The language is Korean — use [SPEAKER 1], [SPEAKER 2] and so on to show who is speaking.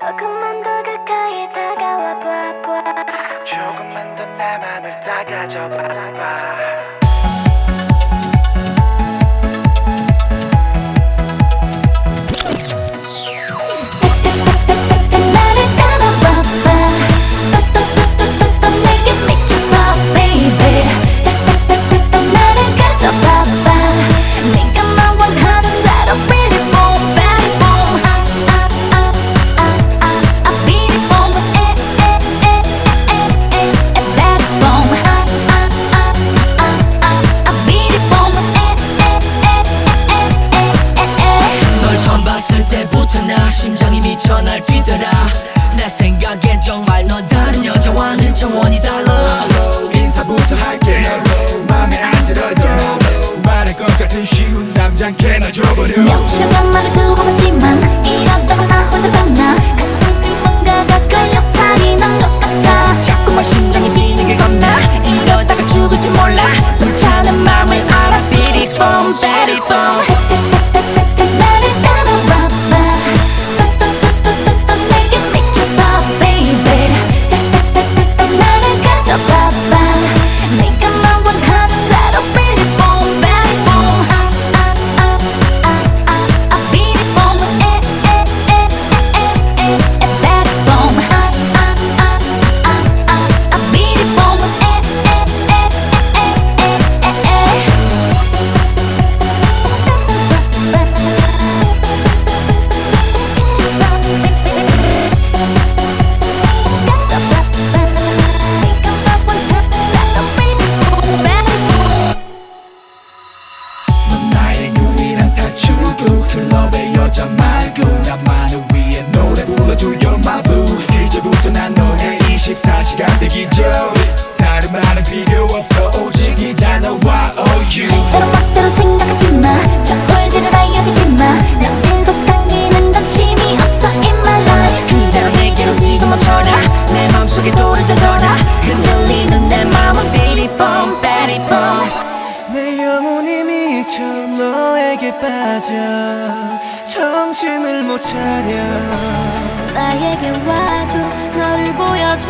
[SPEAKER 1] 조금만 더 가까이 다가와 봐봐
[SPEAKER 2] 조금만 더 내 맘을 다가져 봐봐
[SPEAKER 1] 미쳐
[SPEAKER 3] 날 뛰더라. 내 생각엔 정말 넌 다른 여자와는 차원이 달라.
[SPEAKER 4] 인사부터 할게. 맘에 안 들어져. 말할 것 같은 쉬운 남잔 나 줘버려.
[SPEAKER 1] 명치라고 말을 두고 봤지만 이러다가 나 혼자 봤나? 가슴이 뭔가가 끌려 차리는 것 같아.
[SPEAKER 3] 자꾸만 심장이 뛰는 게 겁나? 이러다가 죽을지 몰라. 불타는 맘을 알아 비리 뽕 베리 뽕
[SPEAKER 1] 나를
[SPEAKER 4] 탈출구 클럽의 여자 말고 나만을
[SPEAKER 3] 미쳐 너에게 빠져 정신을 못 차려.
[SPEAKER 1] 나에게 와줘 너를 보여줘